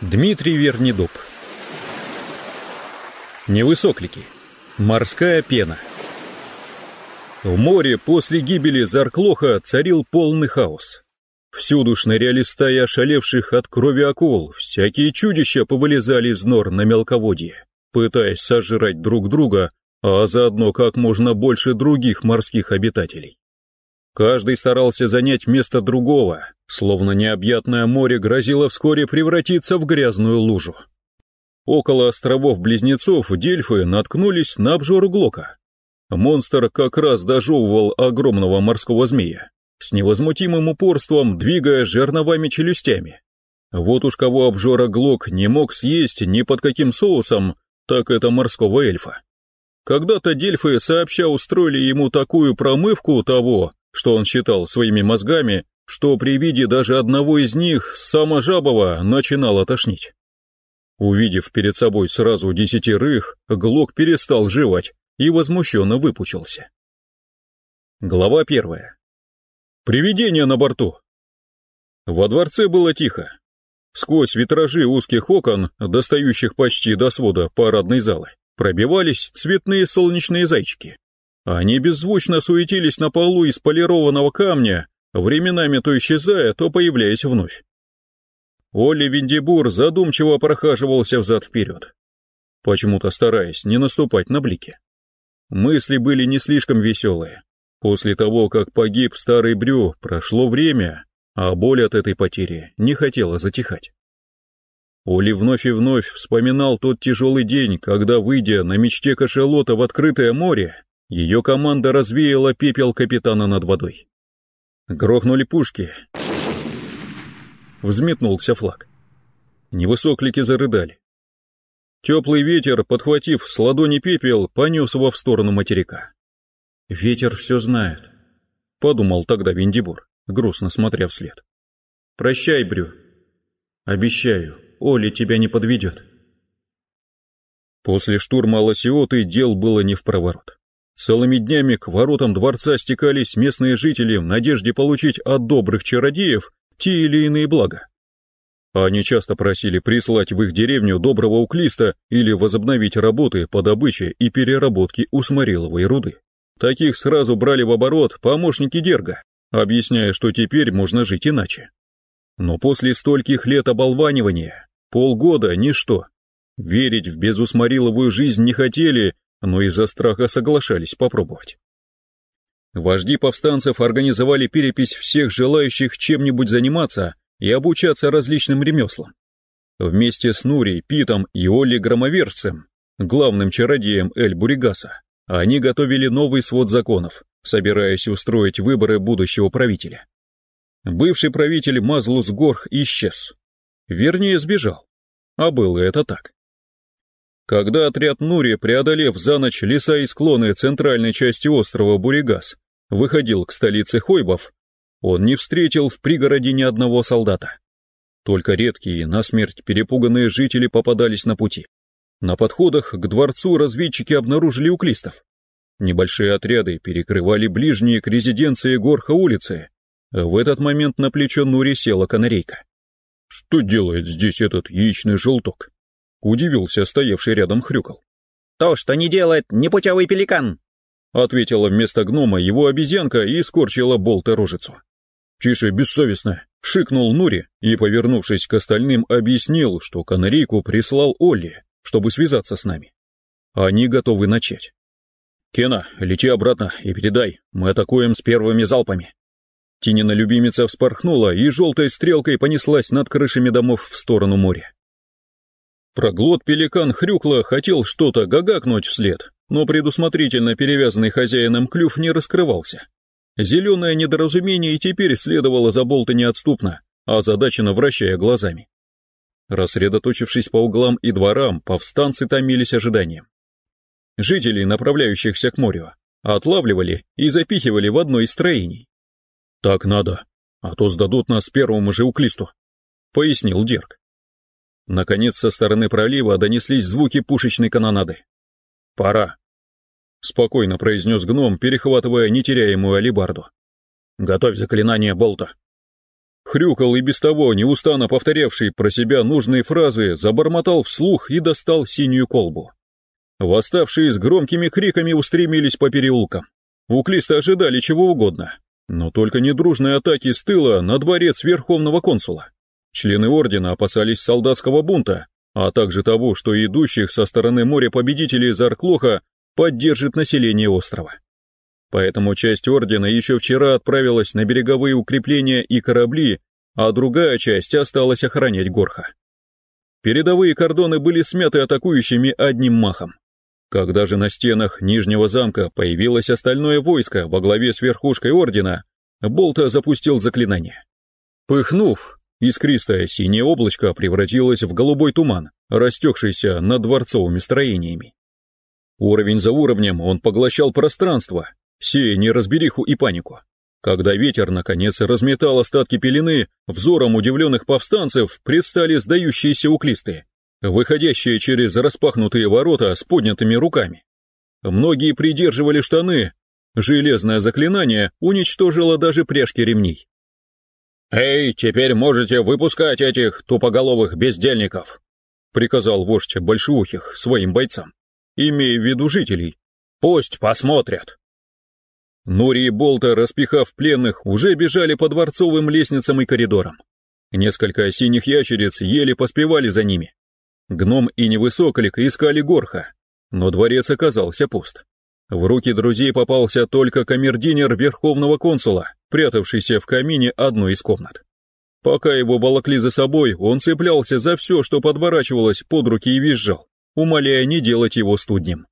Дмитрий Вернедуб Невысоклики. Морская пена. В море после гибели Зарклоха царил полный хаос. Всюду шныряли стаи ошалевших от крови акул, всякие чудища повылезали из нор на мелководье, пытаясь сожрать друг друга, а заодно как можно больше других морских обитателей. Каждый старался занять место другого, словно необъятное море грозило вскоре превратиться в грязную лужу. Около островов-близнецов Дельфы наткнулись на обжор Глока. Монстр как раз дожевывал огромного морского змея, с невозмутимым упорством двигая жерновами челюстями. Вот уж кого обжора Глок не мог съесть ни под каким соусом, так это морского эльфа. Когда-то дельфы сообща устроили ему такую промывку того, что он считал своими мозгами, что при виде даже одного из них саможабого начинало тошнить. Увидев перед собой сразу десятерых, Глок перестал жевать и возмущенно выпучился. Глава первая. Привидение на борту. Во дворце было тихо. Сквозь витражи узких окон, достающих почти до свода парадной залы, пробивались цветные солнечные зайчики. Они беззвучно суетились на полу из полированного камня, временами то исчезая, то появляясь вновь. Олли Виндибур задумчиво прохаживался взад-вперед, почему-то стараясь не наступать на блики. Мысли были не слишком веселые. После того, как погиб старый Брю, прошло время, а боль от этой потери не хотела затихать. Оли вновь и вновь вспоминал тот тяжелый день, когда, выйдя на мечте кашалота в открытое море, ее команда развеяла пепел капитана над водой. Грохнули пушки. Взметнулся флаг. Невысоклики зарыдали. Теплый ветер, подхватив с ладони пепел, понес его в сторону материка. «Ветер все знает», — подумал тогда Виндибур, грустно смотря вслед. «Прощай, Брю. Обещаю, Оля тебя не подведет». После штурма Лосиоты дел было не в проворот. Целыми днями к воротам дворца стекались местные жители в надежде получить от добрых чародеев те или иные блага. Они часто просили прислать в их деревню доброго уклиста или возобновить работы по добыче и переработке усмориловой руды. Таких сразу брали в оборот помощники Дерга, объясняя, что теперь можно жить иначе. Но после стольких лет оболванивания, полгода – ничто. Верить в безусмориловую жизнь не хотели но из-за страха соглашались попробовать. Вожди повстанцев организовали перепись всех желающих чем-нибудь заниматься и обучаться различным ремеслам. Вместе с Нурей, Питом и Олли Громоверцем, главным чародеем Эль-Буригаса, они готовили новый свод законов, собираясь устроить выборы будущего правителя. Бывший правитель Мазлус Горх исчез. Вернее, сбежал. А было это так. Когда отряд Нури, преодолев за ночь леса и склоны центральной части острова Буригас, выходил к столице Хойбов, он не встретил в пригороде ни одного солдата. Только редкие, насмерть перепуганные жители попадались на пути. На подходах к дворцу разведчики обнаружили уклистов. Небольшие отряды перекрывали ближние к резиденции Горха улицы. В этот момент на плечо Нури села канарейка. Что делает здесь этот яичный желток? Удивился стоявший рядом хрюкал. «То, что не делает непутевый пеликан!» Ответила вместо гнома его обезьянка и скорчила болта рожицу. «Тише, бессовестно!» — шикнул Нури и, повернувшись к остальным, объяснил, что канарейку прислал Олли, чтобы связаться с нами. Они готовы начать. «Кена, лети обратно и передай, мы атакуем с первыми залпами». Тинина любимица вспорхнула и желтой стрелкой понеслась над крышами домов в сторону моря. Проглот-пеликан хрюкло хотел что-то гагакнуть вслед, но предусмотрительно перевязанный хозяином клюв не раскрывался. Зеленое недоразумение и теперь следовало за болта неотступно, озадаченно вращая глазами. Рассредоточившись по углам и дворам, повстанцы томились ожиданием. Жителей, направляющихся к морю, отлавливали и запихивали в одно из строений. «Так надо, а то сдадут нас первому же уклисту», — пояснил Дерг. Наконец со стороны пролива донеслись звуки пушечной канонады. «Пора», — спокойно произнес гном, перехватывая нетеряемую алибарду. «Готовь заклинание болта». Хрюкал и без того, неустанно повторявший про себя нужные фразы, забормотал вслух и достал синюю колбу. Восставшие с громкими криками устремились по переулкам. Уклисты ожидали чего угодно, но только не дружной атаки с тыла на дворец Верховного консула. Члены ордена опасались солдатского бунта, а также того, что идущих со стороны моря победителей из Арклоха поддержит население острова. Поэтому часть ордена еще вчера отправилась на береговые укрепления и корабли, а другая часть осталась охранять Горха. Передовые кордоны были смяты атакующими одним махом. Когда же на стенах Нижнего замка появилось остальное войско во главе с верхушкой ордена, Болта запустил заклинание. Пыхнув, искристое синее облачко превратилось в голубой туман, растекшийся над дворцовыми строениями. Уровень за уровнем он поглощал пространство, сея неразбериху и панику. Когда ветер, наконец, разметал остатки пелены, взором удивленных повстанцев предстали сдающиеся уклисты, выходящие через распахнутые ворота с поднятыми руками. Многие придерживали штаны, железное заклинание уничтожило даже пряжки ремней. «Эй, теперь можете выпускать этих тупоголовых бездельников!» приказал вождь большеухих своим бойцам, имея в виду жителей. «Пусть посмотрят!» Нори и Болта, распихав пленных, уже бежали по дворцовым лестницам и коридорам. Несколько синих ящериц еле поспевали за ними. Гном и невысоколик искали горха, но дворец оказался пуст. В руки друзей попался только камердинер верховного консула, прятавшийся в камине одной из комнат. Пока его волокли за собой, он цеплялся за все, что подворачивалось под руки и визжал, умоляя не делать его студнем.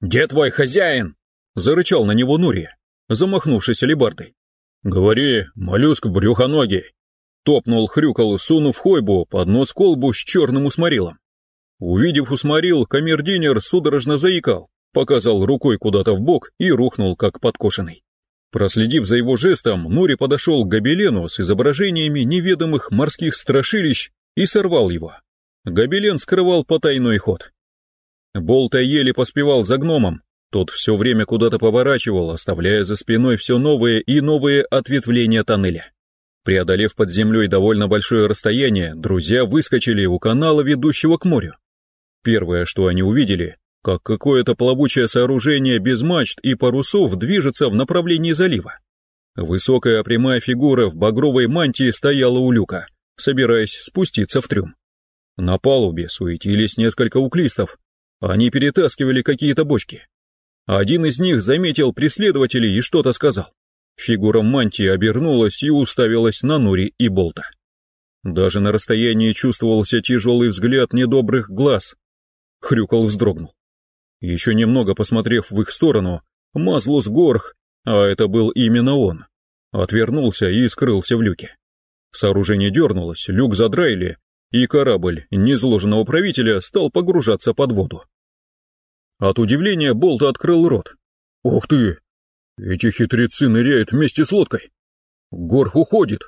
«Где твой хозяин?» — зарычал на него Нури замахнувшись алебардой. «Говори, моллюск брюхоногий!» Топнул хрюкал, сунув хойбу под нос колбу с черным усморилом. Увидев усморил, камердинер судорожно заикал, показал рукой куда-то в бок и рухнул, как подкошенный. Проследив за его жестом, Нури подошел к гобелену с изображениями неведомых морских страшилищ и сорвал его. Гобелен скрывал потайной ход. Болта еле поспевал за гномом, тот все время куда-то поворачивал, оставляя за спиной все новые и новые ответвления тоннеля. Преодолев под землей довольно большое расстояние, друзья выскочили у канала, ведущего к морю. Первое, что они увидели, как какое-то плавучее сооружение без мачт и парусов движется в направлении залива. Высокая прямая фигура в багровой мантии стояла у люка, собираясь спуститься в трюм. На палубе суетились несколько уклистов, они перетаскивали какие-то бочки. Один из них заметил преследователей и что-то сказал. Фигура мантии обернулась и уставилась на Нури и Болта. Даже на расстоянии чувствовался тяжелый взгляд недобрых глаз. Хрюкал вздрогнул. Еще немного посмотрев в их сторону, Мазлус Горх, а это был именно он, отвернулся и скрылся в люке. Сооружение дернулось, люк задраили, и корабль незложенного правителя стал погружаться под воду. От удивления Болт открыл рот. «Ух ты! Эти хитрецы ныряют вместе с лодкой! Горх уходит!»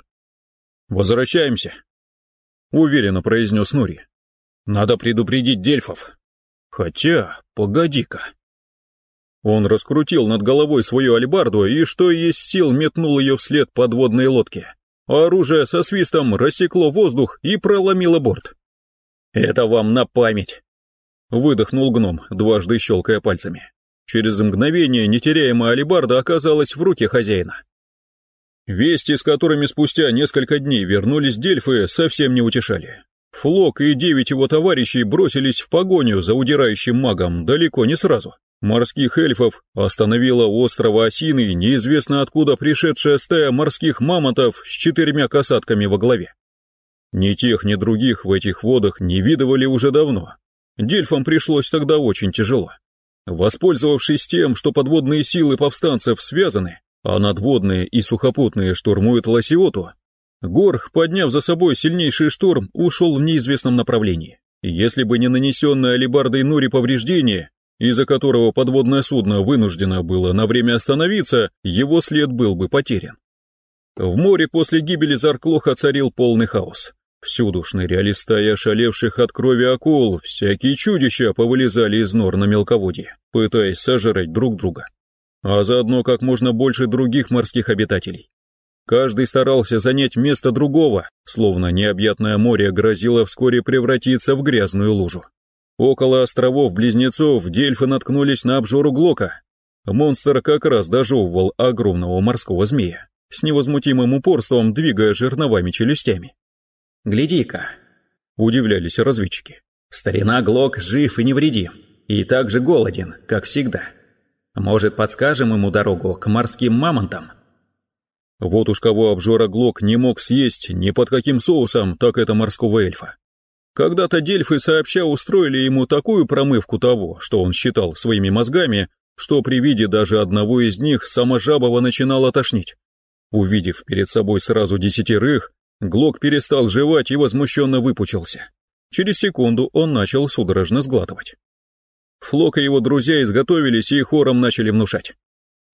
«Возвращаемся!» — уверенно произнес Нури. «Надо предупредить дельфов. Хотя, погоди-ка!» Он раскрутил над головой свою альбарду и, что есть сил, метнул ее вслед подводной лодке. Оружие со свистом рассекло воздух и проломило борт. «Это вам на память!» Выдохнул гном, дважды щелкая пальцами. Через мгновение нетеряемая алибарда оказалась в руке хозяина. Вести, с которыми спустя несколько дней вернулись дельфы, совсем не утешали. Флок и девять его товарищей бросились в погоню за удирающим магом далеко не сразу. Морских эльфов остановила острова Осины неизвестно откуда пришедшая стая морских мамонтов с четырьмя касатками во главе. Ни тех, ни других в этих водах не видывали уже давно, Дельфам пришлось тогда очень тяжело. Воспользовавшись тем, что подводные силы повстанцев связаны, а надводные и сухопутные штурмуют Лосиоту, Горх, подняв за собой сильнейший шторм, ушел в неизвестном направлении. Если бы не нанесенное алебардой Нури повреждение, из-за которого подводное судно вынуждено было на время остановиться, его след был бы потерян. В море после гибели Зарклоха царил полный хаос. Всюду шныряли стаи ошалевших от крови акул, всякие чудища повылезали из нор на мелководье, пытаясь сожрать друг друга, а заодно как можно больше других морских обитателей. Каждый старался занять место другого, словно необъятное море грозило вскоре превратиться в грязную лужу. Около островов-близнецов дельфы наткнулись на обжору Глока. Монстр как раз дожевывал огромного морского змея, с невозмутимым упорством двигая жерновами челюстями. «Гляди-ка!» — удивлялись разведчики. «Старина Глок жив и невредим, и так же голоден, как всегда. Может, подскажем ему дорогу к морским мамонтам?» Вот уж кого обжора Глок не мог съесть ни под каким соусом, так это морского эльфа. Когда-то дельфы сообща устроили ему такую промывку того, что он считал своими мозгами, что при виде даже одного из них сама Жабова начинала тошнить. Увидев перед собой сразу десятерых, Глок перестал жевать и возмущенно выпучился. Через секунду он начал судорожно сглатывать. Флок и его друзья изготовились и хором начали внушать.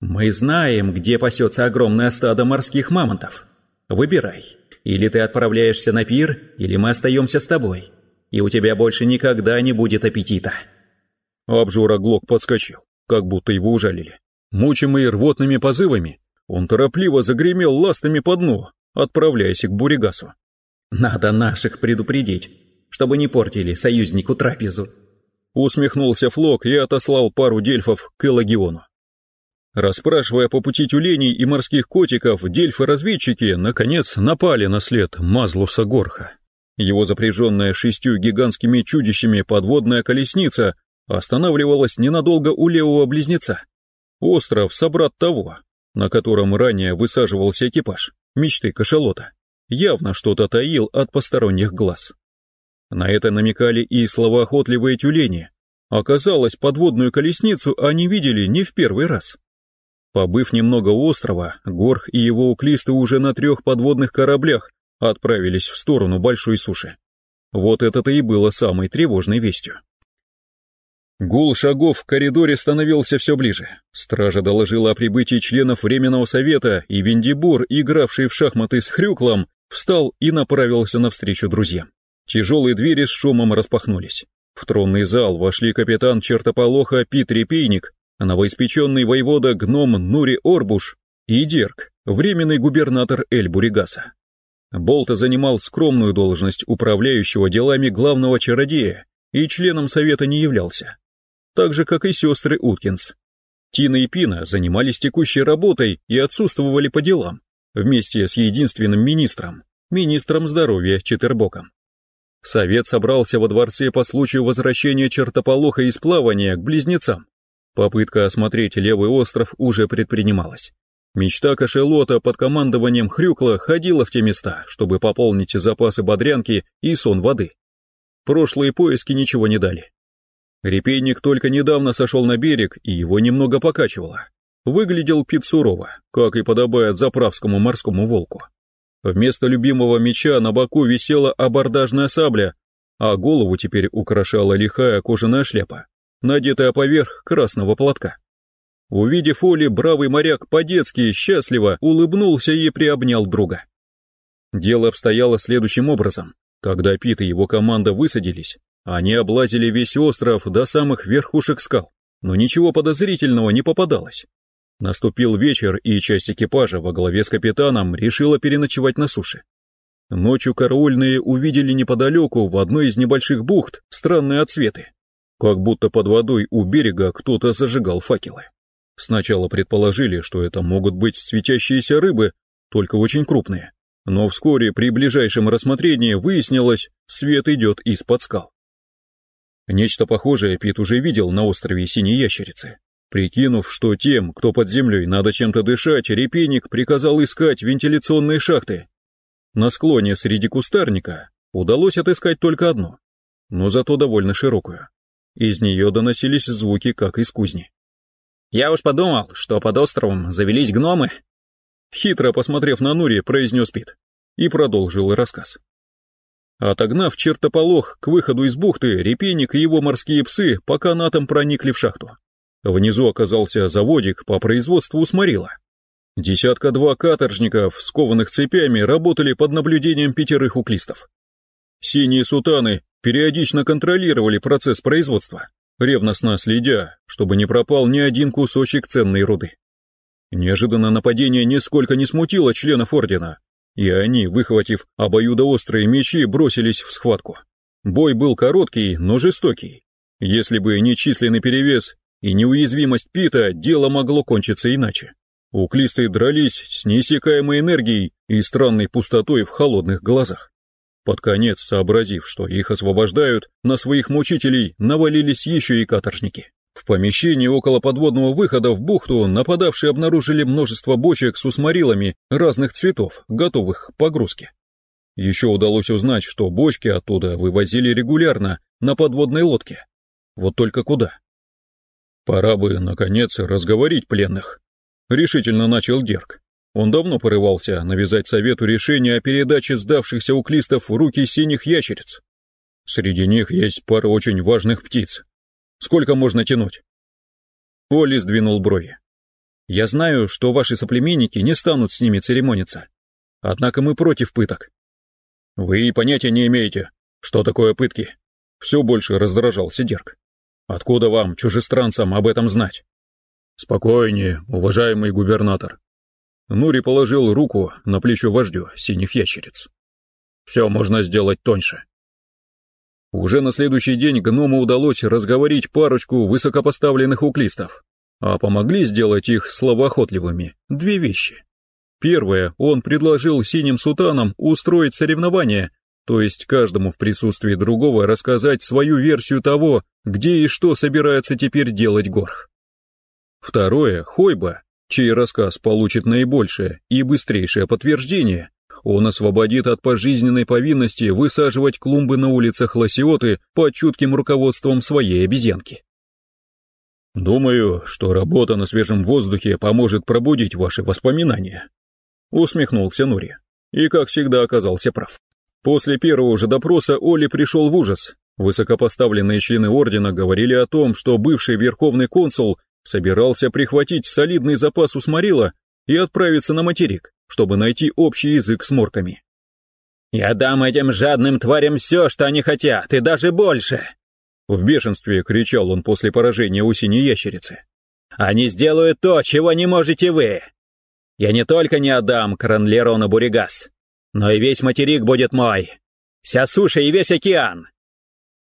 «Мы знаем, где пасется огромное стадо морских мамонтов. Выбирай. Или ты отправляешься на пир, или мы остаемся с тобой. И у тебя больше никогда не будет аппетита». Обжора Глок подскочил, как будто его ужалили. Мучимый рвотными позывами, он торопливо загремел ластами по дну, отправляясь к Буригасу. «Надо наших предупредить, чтобы не портили союзнику трапезу», усмехнулся Флок и отослал пару дельфов к Элагиону. Расспрашивая по пути тюленей и морских котиков, дельфы-разведчики, наконец, напали на след Мазлуса Горха. Его запряженная шестью гигантскими чудищами подводная колесница останавливалась ненадолго у левого близнеца. Остров собрат того, на котором ранее высаживался экипаж, мечты кашалота, явно что-то таил от посторонних глаз. На это намекали и словоохотливые тюлени. Оказалось, подводную колесницу они видели не в первый раз. Побыв немного у острова, Горх и его уклисты уже на трех подводных кораблях отправились в сторону большой суши. Вот это-то и было самой тревожной вестью. Гул шагов в коридоре становился все ближе. Стража доложила о прибытии членов Временного совета, и Вендибур, игравший в шахматы с Хрюклом, встал и направился навстречу друзьям. Тяжелые двери с шумом распахнулись. В тронный зал вошли капитан чертополоха Пит Репейник новоиспеченный воевода гном Нури Орбуш и Дерг, временный губернатор Эль-Буригаса. Болта занимал скромную должность управляющего делами главного чародея и членом совета не являлся, так же, как и сестры Уткинс. Тина и Пина занимались текущей работой и отсутствовали по делам, вместе с единственным министром, министром здоровья Четербоком. Совет собрался во дворце по случаю возвращения чертополоха из плавания к близнецам. Попытка осмотреть левый остров уже предпринималась. Мечта кошелота под командованием Хрюкла ходила в те места, чтобы пополнить запасы бодрянки и сон воды. Прошлые поиски ничего не дали. Репейник только недавно сошел на берег, и его немного покачивало. Выглядел Пит сурово, как и подобает заправскому морскому волку. Вместо любимого меча на боку висела абордажная сабля, а голову теперь украшала лихая кожаная шляпа надетая поверх красного платка. Увидев Оли, бравый моряк по-детски счастливо улыбнулся и приобнял друга. Дело обстояло следующим образом. Когда Пит и его команда высадились, они облазили весь остров до самых верхушек скал, но ничего подозрительного не попадалось. Наступил вечер, и часть экипажа во главе с капитаном решила переночевать на суше. Ночью караульные увидели неподалеку в одной из небольших бухт странные отсветы как будто под водой у берега кто-то зажигал факелы. Сначала предположили, что это могут быть светящиеся рыбы, только очень крупные. Но вскоре при ближайшем рассмотрении выяснилось, свет идет из-под скал. Нечто похожее Пит уже видел на острове Синей Ящерицы. Прикинув, что тем, кто под землей, надо чем-то дышать, репейник приказал искать вентиляционные шахты. На склоне среди кустарника удалось отыскать только одну, но зато довольно широкую. Из нее доносились звуки, как из кузни. «Я уж подумал, что под островом завелись гномы», хитро посмотрев на Нури, произнес Пит и продолжил рассказ. Отогнав чертополох к выходу из бухты, репейник и его морские псы по канатам проникли в шахту. Внизу оказался заводик по производству сморила. Десятка-два каторжников, скованных цепями, работали под наблюдением пятерых уклистов. Синие сутаны периодично контролировали процесс производства, ревностно следя, чтобы не пропал ни один кусочек ценной руды. Неожиданно нападение нисколько не смутило членов Ордена, и они, выхватив обоюдоострые мечи, бросились в схватку. Бой был короткий, но жестокий. Если бы не численный перевес и неуязвимость Пита, дело могло кончиться иначе. Уклисты дрались с неиссякаемой энергией и странной пустотой в холодных глазах. Под конец, сообразив, что их освобождают, на своих мучителей навалились еще и каторжники. В помещении около подводного выхода в бухту нападавшие обнаружили множество бочек с усморилами разных цветов, готовых к погрузке. Еще удалось узнать, что бочки оттуда вывозили регулярно на подводной лодке. Вот только куда? Пора бы, наконец, разговорить пленных. Решительно начал Дерг. Он давно порывался навязать совету решение о передаче сдавшихся уклистов в руки синих ящериц. Среди них есть пара очень важных птиц, Сколько можно тянуть?» Оли сдвинул брови. «Я знаю, что ваши соплеменники не станут с ними церемониться. Однако мы против пыток». «Вы и понятия не имеете, что такое пытки?» Все больше раздражал Сидерк. «Откуда вам, чужестранцам, об этом знать?» «Спокойнее, уважаемый губернатор». Нури положил руку на плечо вождю синих ящериц. «Все можно сделать тоньше. Уже на следующий день гному удалось разговорить парочку высокопоставленных уклистов, а помогли сделать их словоохотливыми две вещи. Первое, он предложил синим сутанам устроить соревнование, то есть каждому в присутствии другого рассказать свою версию того, где и что собирается теперь делать Горх. Второе, Хойба, чей рассказ получит наибольшее и быстрейшее подтверждение, он освободит от пожизненной повинности высаживать клумбы на улицах Лосиоты под чутким руководством своей обезьянки. «Думаю, что работа на свежем воздухе поможет пробудить ваши воспоминания», — усмехнулся Нури. И, как всегда, оказался прав. После первого же допроса Оли пришел в ужас. Высокопоставленные члены ордена говорили о том, что бывший верховный консул собирался прихватить солидный запас усморила и отправиться на материк чтобы найти общий язык с морками. «Я дам этим жадным тварям все, что они хотят, и даже больше!» В бешенстве кричал он после поражения у синей ящерицы. «Они сделают то, чего не можете вы! Я не только не отдам Кранлерона Буригас, но и весь материк будет мой! Вся суша и весь океан!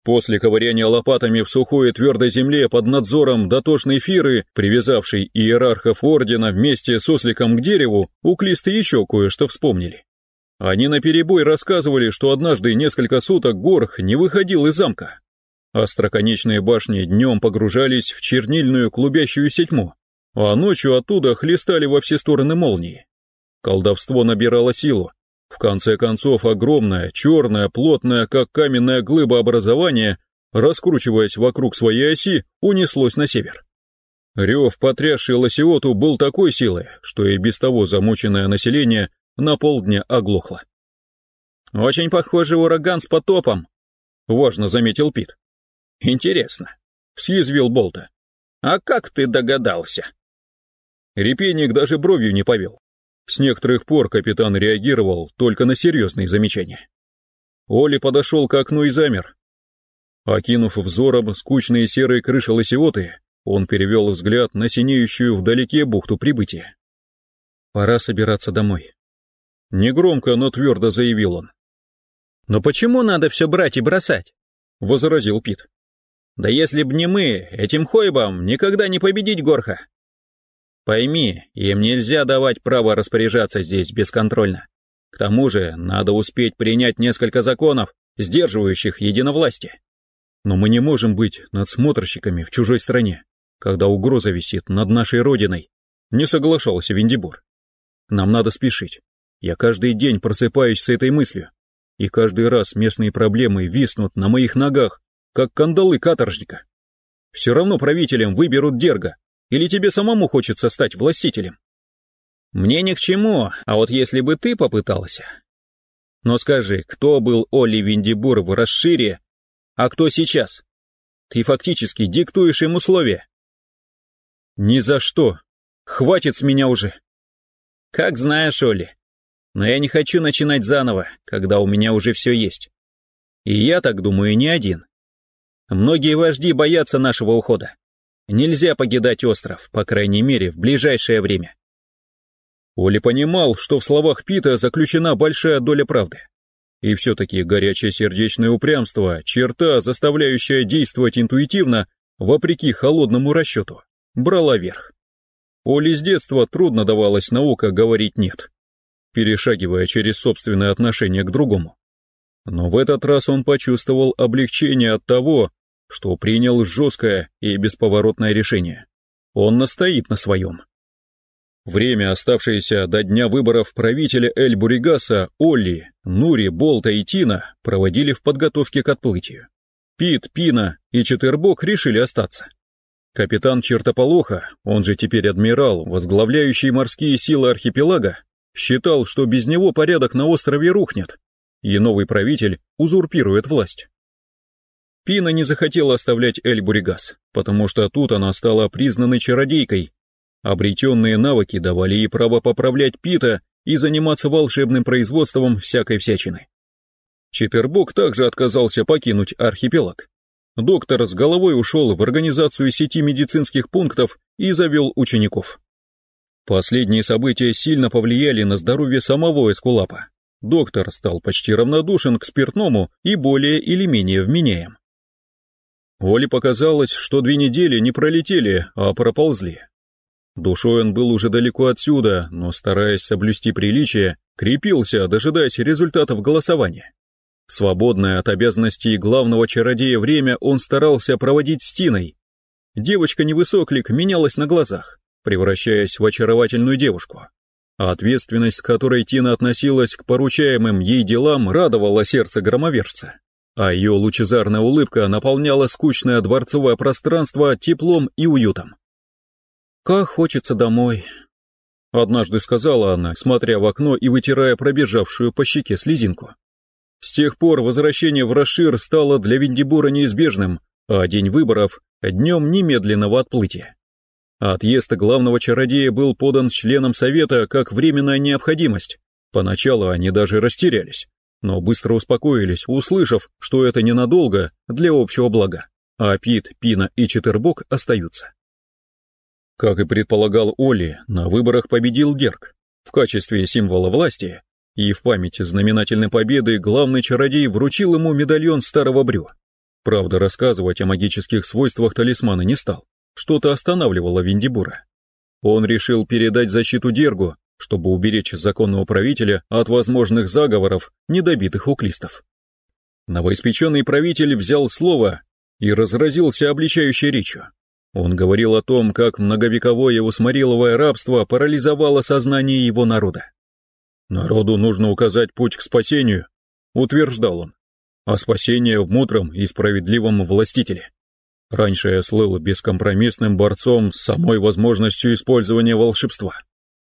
После ковыряния лопатами в сухой и твердой земле под надзором дотошной фиры, привязавшей иерархов ордена вместе с осликом к дереву, уклисты еще кое-что вспомнили. Они наперебой рассказывали, что однажды несколько суток Горх не выходил из замка. Остроконечные башни днем погружались в чернильную клубящуюся тьму, а ночью оттуда хлестали во все стороны молнии. Колдовство набирало силу, в конце концов, огромное, черное, плотное, как каменная глыба образование, раскручиваясь вокруг своей оси, унеслось на север. Рев, потрясший Лосиоту, был такой силы, что и без того замученное население на полдня оглохло. «Очень похожий ураган с потопом», — важно заметил Пит. «Интересно», — съязвил Болта. «А как ты догадался?» Репейник даже бровью не повел. С некоторых пор капитан реагировал только на серьезные замечания. Оли подошел к окну и замер. Окинув взором скучные серые крыши лосевоты, он перевел взгляд на синеющую вдалеке бухту прибытия. «Пора собираться домой». Негромко, но твердо заявил он. «Но почему надо все брать и бросать?» — возразил Пит. «Да если б не мы, этим хойбам никогда не победить Горха. Пойми, им нельзя давать право распоряжаться здесь бесконтрольно. К тому же, надо успеть принять несколько законов, сдерживающих единовластие. Но мы не можем быть надсмотрщиками в чужой стране, когда угроза висит над нашей родиной. Не соглашался Виндибор. Нам надо спешить. Я каждый день просыпаюсь с этой мыслью. И каждый раз местные проблемы виснут на моих ногах, как кандалы каторжника. Все равно правителям выберут Дерга, или тебе самому хочется стать властителем? Мне ни к чему, а вот если бы ты попытался. Но скажи, кто был Оли Виндибур в расшире, а кто сейчас? Ты фактически диктуешь им условия. Ни за что. Хватит с меня уже. Как знаешь, Оли. Но я не хочу начинать заново, когда у меня уже все есть. И я так думаю не один. Многие вожди боятся нашего ухода. Нельзя покидать остров, по крайней мере, в ближайшее время. Оли понимал, что в словах Пита заключена большая доля правды. И все-таки горячее сердечное упрямство, черта, заставляющая действовать интуитивно, вопреки холодному расчету, брала верх. Оле с детства трудно давалось наука говорить «нет», перешагивая через собственное отношение к другому. Но в этот раз он почувствовал облегчение от того, что принял жесткое и бесповоротное решение. Он настоит на своем. Время, оставшееся до дня выборов правителя Эль-Буригаса, Олли, Нури, Болта и Тина проводили в подготовке к отплытию. Пит, Пина и Четырбок решили остаться. Капитан Чертополоха, он же теперь адмирал, возглавляющий морские силы архипелага, считал, что без него порядок на острове рухнет, и новый правитель узурпирует власть. Пина не захотела оставлять Эль-Буригас, потому что тут она стала признанной чародейкой. Обретенные навыки давали ей право поправлять Пита и заниматься волшебным производством всякой всячины. Читербок также отказался покинуть архипелаг. Доктор с головой ушел в организацию сети медицинских пунктов и завел учеников. Последние события сильно повлияли на здоровье самого Эскулапа. Доктор стал почти равнодушен к спиртному и более или менее вменяем. Оле показалось, что две недели не пролетели, а проползли. Душой он был уже далеко отсюда, но, стараясь соблюсти приличие, крепился, дожидаясь результатов голосования. Свободное от обязанностей главного чародея время он старался проводить с Тиной. Девочка-невысоклик менялась на глазах, превращаясь в очаровательную девушку. А ответственность, с которой Тина относилась к поручаемым ей делам, радовала сердце громовержца а ее лучезарная улыбка наполняла скучное дворцовое пространство теплом и уютом. «Как хочется домой», — однажды сказала она, смотря в окно и вытирая пробежавшую по щеке слезинку. С тех пор возвращение в Рашир стало для Виндибура неизбежным, а день выборов — днем немедленного отплытия. Отъезд главного чародея был подан членам совета как временная необходимость. Поначалу они даже растерялись но быстро успокоились, услышав, что это ненадолго для общего блага, а Пит, Пина и Четербок остаются. Как и предполагал Оли, на выборах победил Дерг в качестве символа власти, и в память знаменательной победы главный чародей вручил ему медальон старого брю. Правда, рассказывать о магических свойствах талисмана не стал, что-то останавливало Виндибура. Он решил передать защиту Дергу, чтобы уберечь законного правителя от возможных заговоров недобитых уклистов. Новоиспеченный правитель взял слово и разразился обличающей речью. Он говорил о том, как многовековое усмориловое рабство парализовало сознание его народа. «Народу нужно указать путь к спасению», — утверждал он, «а спасение в мудром и справедливом властителе». Раньше я слыл бескомпромиссным борцом с самой возможностью использования волшебства.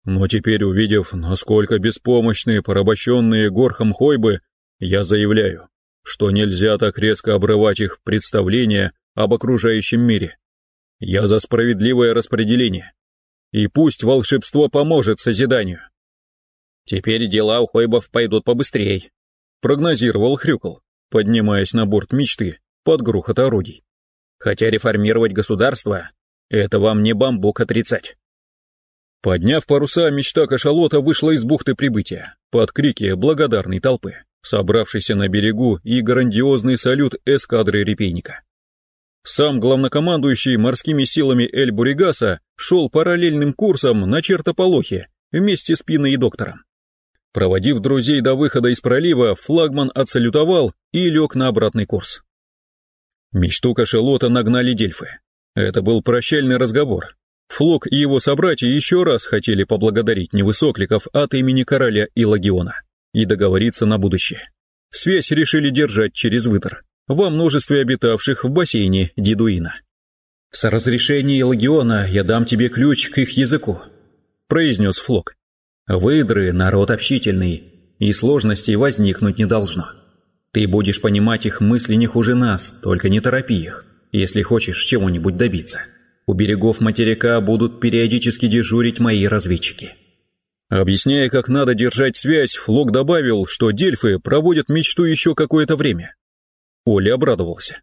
Но теперь, увидев, насколько беспомощные порабощенные горхом хойбы, я заявляю, что нельзя так резко обрывать их представления об окружающем мире. Я за справедливое распределение. И пусть волшебство поможет созиданию. Теперь дела у хойбов пойдут побыстрее, прогнозировал Хрюкл, поднимаясь на борт мечты под грохот орудий. Хотя реформировать государство — это вам не бамбук отрицать. Подняв паруса, мечта кашалота вышла из бухты прибытия, под крики благодарной толпы, собравшейся на берегу и грандиозный салют эскадры репейника. Сам главнокомандующий морскими силами Эль-Буригаса шел параллельным курсом на чертополохе вместе с Пиной и доктором. Проводив друзей до выхода из пролива, флагман отсалютовал и лег на обратный курс. Мечту кашалота нагнали дельфы. Это был прощальный разговор, Флок и его собратья еще раз хотели поблагодарить невысокликов от имени короля и лагиона и договориться на будущее. Связь решили держать через вытор, во множестве обитавших в бассейне Дедуина. «С разрешения Лагиона я дам тебе ключ к их языку», — произнес Флок. «Выдры — народ общительный, и сложностей возникнуть не должно. Ты будешь понимать их мысли не хуже нас, только не торопи их, если хочешь чего-нибудь добиться». У берегов материка будут периодически дежурить мои разведчики. Объясняя, как надо держать связь, Флок добавил, что дельфы проводят мечту еще какое-то время. Оля обрадовался.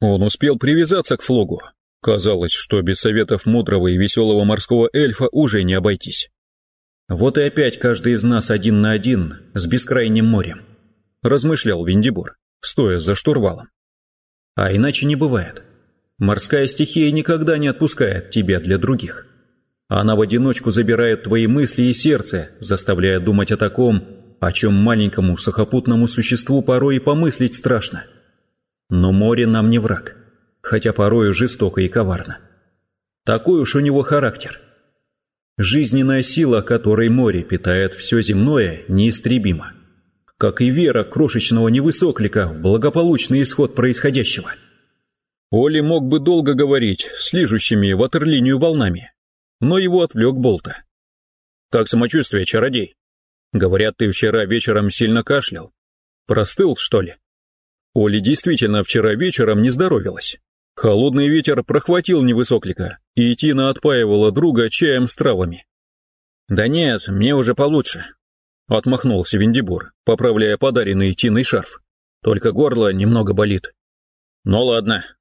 Он успел привязаться к Флогу. Казалось, что без советов мудрого и веселого морского эльфа уже не обойтись. Вот и опять каждый из нас один на один с бескрайним морем, размышлял Виндибор, стоя за штурвалом. А иначе не бывает. Морская стихия никогда не отпускает тебя для других. Она в одиночку забирает твои мысли и сердце, заставляя думать о таком, о чем маленькому сухопутному существу порой и помыслить страшно. Но море нам не враг, хотя порою жестоко и коварно. Такой уж у него характер. Жизненная сила, которой море питает все земное, неистребима. Как и вера крошечного невысоклика в благополучный исход происходящего. Оли мог бы долго говорить с лижущими ватерлинию волнами, но его отвлек Болта. «Как самочувствие, чародей?» «Говорят, ты вчера вечером сильно кашлял. Простыл, что ли?» Оли действительно вчера вечером не здоровилась. Холодный ветер прохватил невысоклика, и Тина отпаивала друга чаем с травами. «Да нет, мне уже получше», — отмахнулся Виндибур, поправляя подаренный Тиной шарф. «Только горло немного болит». «Ну ладно».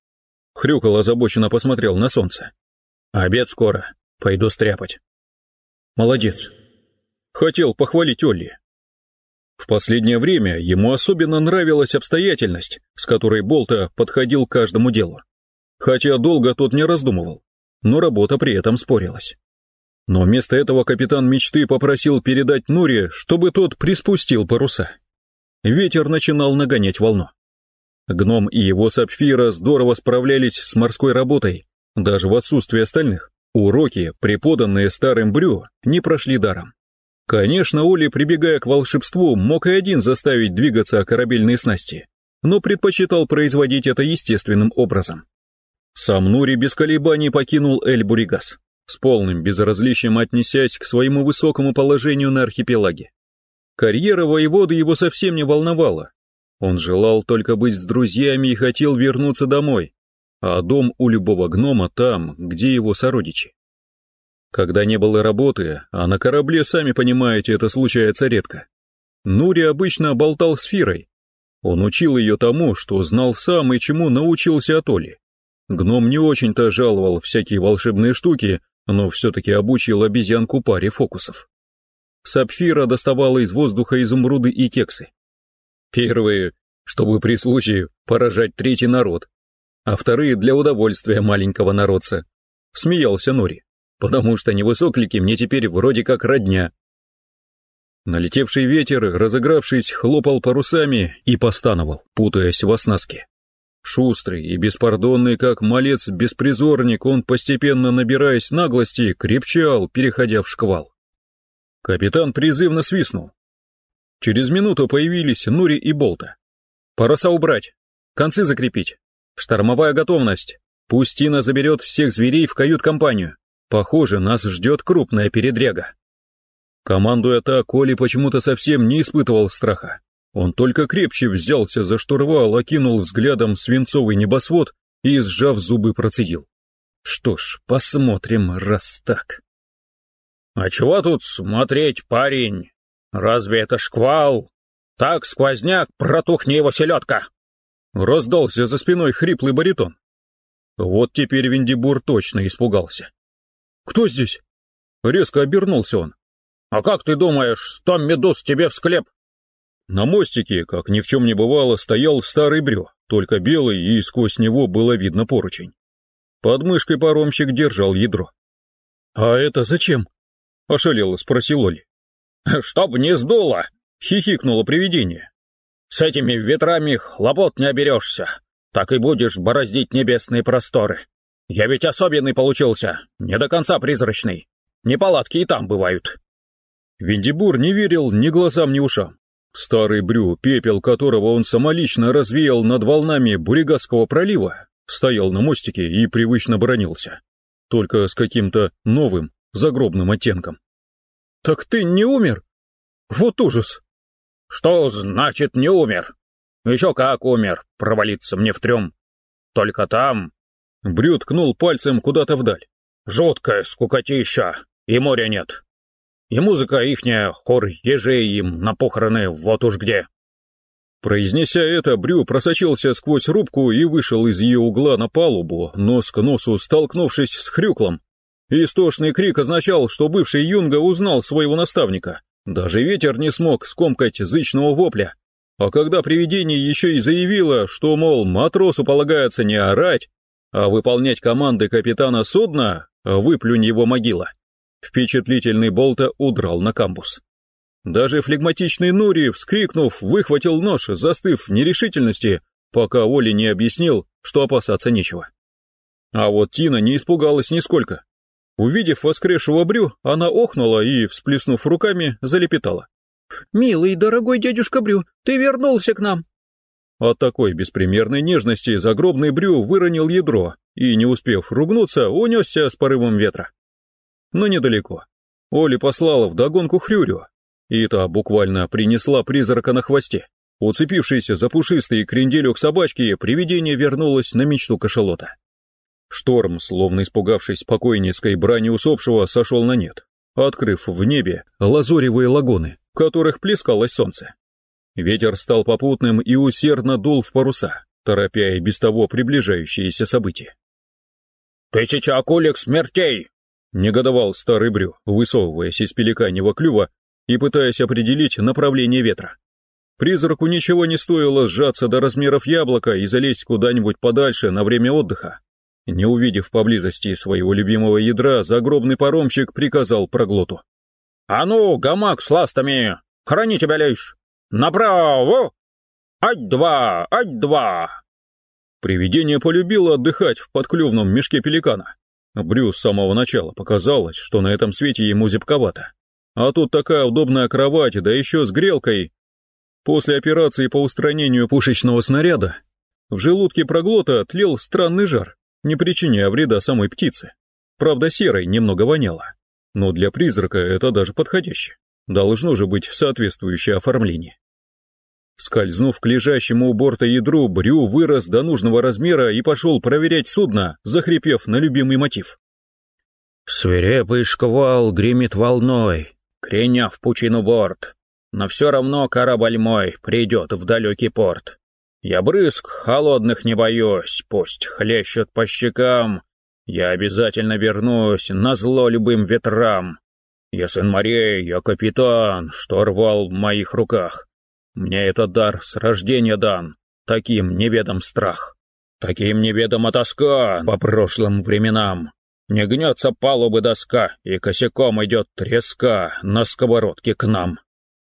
Хрюкал озабоченно посмотрел на солнце. «Обед скоро. Пойду стряпать». «Молодец». Хотел похвалить Олли. В последнее время ему особенно нравилась обстоятельность, с которой Болта подходил к каждому делу. Хотя долго тот не раздумывал, но работа при этом спорилась. Но вместо этого капитан мечты попросил передать Нуре, чтобы тот приспустил паруса. Ветер начинал нагонять волну. Гном и его сапфира здорово справлялись с морской работой, даже в отсутствие остальных. Уроки, преподанные старым Брю, не прошли даром. Конечно, Оли, прибегая к волшебству, мог и один заставить двигаться корабельные снасти, но предпочитал производить это естественным образом. Сам Нури без колебаний покинул Эль-Буригас, с полным безразличием отнесясь к своему высокому положению на архипелаге. Карьера воеводы его совсем не волновала. Он желал только быть с друзьями и хотел вернуться домой, а дом у любого гнома там, где его сородичи. Когда не было работы, а на корабле, сами понимаете, это случается редко, Нури обычно болтал с Фирой. Он учил ее тому, что знал сам и чему научился от Оли. Гном не очень-то жаловал всякие волшебные штуки, но все-таки обучил обезьянку паре фокусов. Сапфира доставала из воздуха изумруды и кексы. Первые, чтобы при случае поражать третий народ, а вторые для удовольствия маленького народца. Смеялся Нори, потому что невысоклики мне теперь вроде как родня. Налетевший ветер, разыгравшись, хлопал парусами и постановал, путаясь в оснастке. Шустрый и беспардонный, как малец-беспризорник, он, постепенно набираясь наглости, крепчал, переходя в шквал. Капитан призывно свистнул. Через минуту появились Нури и Болта. «Паруса убрать, концы закрепить. Штормовая готовность. Пустина заберет всех зверей в кают-компанию. Похоже, нас ждет крупная передряга». Командуя так, Коли почему-то совсем не испытывал страха. Он только крепче взялся за штурвал, окинул взглядом свинцовый небосвод и, сжав зубы, процедил. Что ж, посмотрим, раз так. «А чего тут смотреть, парень? Разве это шквал? Так, сквозняк, протухни его селедка!» Раздался за спиной хриплый баритон. Вот теперь Виндибур точно испугался. «Кто здесь?» Резко обернулся он. «А как ты думаешь, сто медуз тебе в склеп?» На мостике, как ни в чем не бывало, стоял старый брё, только белый, и сквозь него было видно поручень. Под мышкой паромщик держал ядро. «А это зачем?» — ошалело спросил Оли. «Чтоб не сдуло!» — хихикнуло привидение. «С этими ветрами хлопот не оберешься, так и будешь бороздить небесные просторы. Я ведь особенный получился, не до конца призрачный. Неполадки и там бывают». Виндибур не верил ни глазам, ни ушам. Старый Брю, пепел которого он самолично развеял над волнами Буригасского пролива, стоял на мостике и привычно бронился. Только с каким-то новым, загробным оттенком. «Так ты не умер? Вот ужас!» «Что значит не умер? Еще как умер, провалиться мне в трем. Только там...» Брю ткнул пальцем куда-то вдаль. «Жуткая скукотища, и моря нет. И музыка ихняя, хор ежей им на похороны вот уж где. Произнеся это, Брю просочился сквозь рубку и вышел из ее угла на палубу, нос к носу столкнувшись с Хрюклом. Истошный крик означал, что бывший юнга узнал своего наставника. Даже ветер не смог скомкать зычного вопля. А когда привидение еще и заявило, что, мол, матросу полагается не орать, а выполнять команды капитана судна, выплюнь его могила, впечатлительный Болта удрал на камбус. Даже флегматичный Нури, вскрикнув, выхватил нож, застыв в нерешительности, пока Оли не объяснил, что опасаться нечего. А вот Тина не испугалась нисколько. Увидев воскресшего Брю, она охнула и, всплеснув руками, залепетала. «Милый, дорогой дядюшка Брю, ты вернулся к нам!» От такой беспримерной нежности загробный Брю выронил ядро и, не успев ругнуться, унесся с порывом ветра. Но недалеко. Оли послала вдогонку Хрюрю, и та буквально принесла призрака на хвосте. Уцепившись за пушистый кренделек собачки, привидение вернулось на мечту кашалота. Шторм, словно испугавшись покойницкой брани усопшего, сошел на нет, открыв в небе лазоревые лагуны, в которых плескалось солнце. Ветер стал попутным и усердно дул в паруса, торопя и без того приближающиеся события. «Тысяча акулек смертей!» — негодовал старый Брю, высовываясь из пеликаньего клюва и пытаясь определить направление ветра. Призраку ничего не стоило сжаться до размеров яблока и залезть куда-нибудь подальше на время отдыха, не увидев поблизости своего любимого ядра, загробный паромщик приказал проглоту. «А ну, гамак с ластами! Храни тебя лишь! Направо! Ать-два! Ать-два!» Привидение полюбило отдыхать в подклювном мешке пеликана. Брю с самого начала показалось, что на этом свете ему зябковато. А тут такая удобная кровать, да еще с грелкой. После операции по устранению пушечного снаряда в желудке проглота тлел странный жар, не причиняя вреда самой птице. Правда, серой немного воняло, но для призрака это даже подходяще. Должно же быть соответствующее оформление. Скользнув к лежащему у борта ядру, Брю вырос до нужного размера и пошел проверять судно, захрипев на любимый мотив. «Свирепый шквал гремит волной, креня в пучину борт, но все равно корабль мой придет в далекий порт. Я брызг холодных не боюсь, пусть хлещут по щекам. Я обязательно вернусь, на зло любым ветрам. Я сын морей, я капитан, что рвал в моих руках. Мне этот дар с рождения дан, таким неведом страх. Таким неведома тоска по прошлым временам. Не гнется палубы доска, и косяком идет треска на сковородке к нам.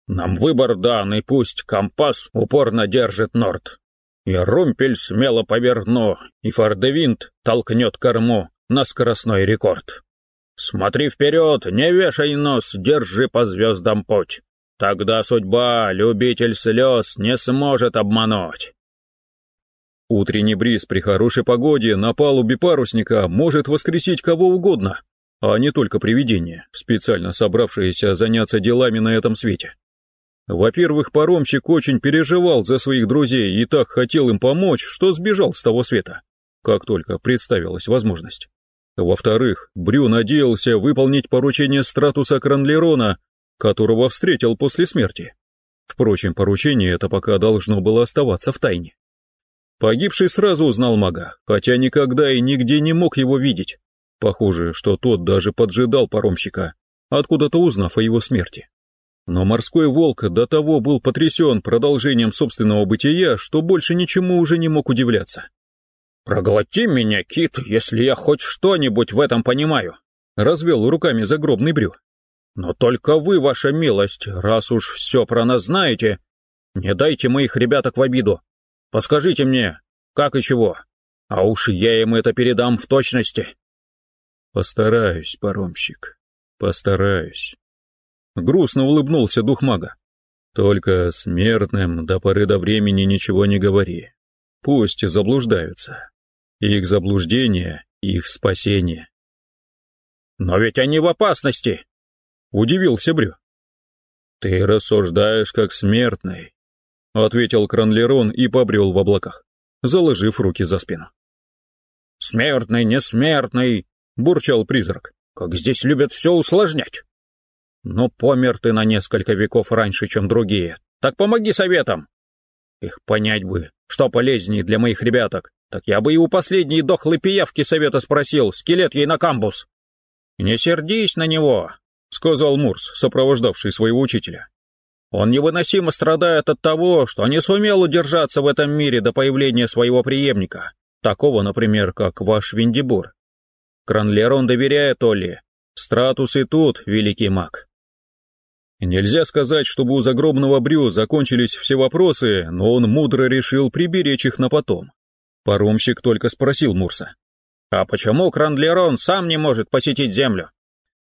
Нам выбор дан, и пусть компас упорно держит норд. И румпель смело поверну, и фордевинт толкнет корму на скоростной рекорд. Смотри вперед, не вешай нос, держи по звездам путь. Тогда судьба, любитель слез, не сможет обмануть. Утренний бриз при хорошей погоде на палубе парусника может воскресить кого угодно, а не только привидение, специально собравшееся заняться делами на этом свете. Во-первых, паромщик очень переживал за своих друзей и так хотел им помочь, что сбежал с того света, как только представилась возможность. Во-вторых, Брю надеялся выполнить поручение Стратуса Кранлерона, которого встретил после смерти. Впрочем, поручение это пока должно было оставаться в тайне. Погибший сразу узнал мага, хотя никогда и нигде не мог его видеть. Похоже, что тот даже поджидал паромщика, откуда-то узнав о его смерти. Но морской волк до того был потрясен продолжением собственного бытия, что больше ничему уже не мог удивляться. «Проглоти меня, кит, если я хоть что-нибудь в этом понимаю», — развел руками загробный брю. «Но только вы, ваша милость, раз уж все про нас знаете, не дайте моих ребяток в обиду. Подскажите мне, как и чего, а уж я им это передам в точности». «Постараюсь, паромщик, постараюсь», Грустно улыбнулся дух мага. Только смертным до поры до времени ничего не говори. Пусть заблуждаются. Их заблуждение — их спасение. «Но ведь они в опасности!» — удивился Брю. «Ты рассуждаешь как смертный», — ответил Кранлерон и побрел в облаках, заложив руки за спину. «Смертный, не смертный!» — бурчал призрак. «Как здесь любят все усложнять!» Ну, помер ты на несколько веков раньше, чем другие. Так помоги советам. Их понять бы, что полезнее для моих ребяток. Так я бы и у последней дохлой пиявки совета спросил, скелет ей на камбус. «Не сердись на него», — сказал Мурс, сопровождавший своего учителя. «Он невыносимо страдает от того, что не сумел удержаться в этом мире до появления своего преемника, такого, например, как ваш Виндибур. Кранлерон доверяет Олли. Стратус и тут великий маг». Нельзя сказать, чтобы у загробного Брю закончились все вопросы, но он мудро решил приберечь их на потом. Паромщик только спросил Мурса. «А почему Крандлерон сам не может посетить Землю?»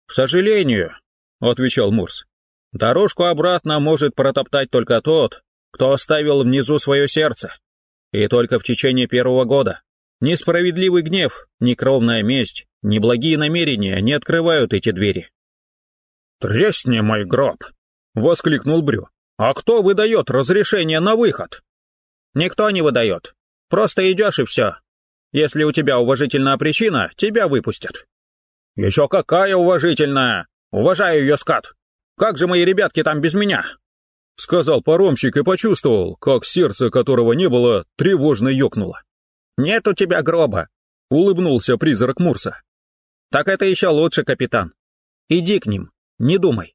«К сожалению», — отвечал Мурс, — «дорожку обратно может протоптать только тот, кто оставил внизу свое сердце. И только в течение первого года. Несправедливый гнев, ни кровная месть, ни благие намерения не открывают эти двери». «Тресни мой гроб!» — воскликнул Брю. «А кто выдает разрешение на выход?» «Никто не выдает. Просто идешь и все. Если у тебя уважительная причина, тебя выпустят». «Еще какая уважительная! Уважаю ее, скат! Как же мои ребятки там без меня?» Сказал паромщик и почувствовал, как сердце которого не было, тревожно ёкнуло. «Нет у тебя гроба!» — улыбнулся призрак Мурса. «Так это еще лучше, капитан. Иди к ним, не думай».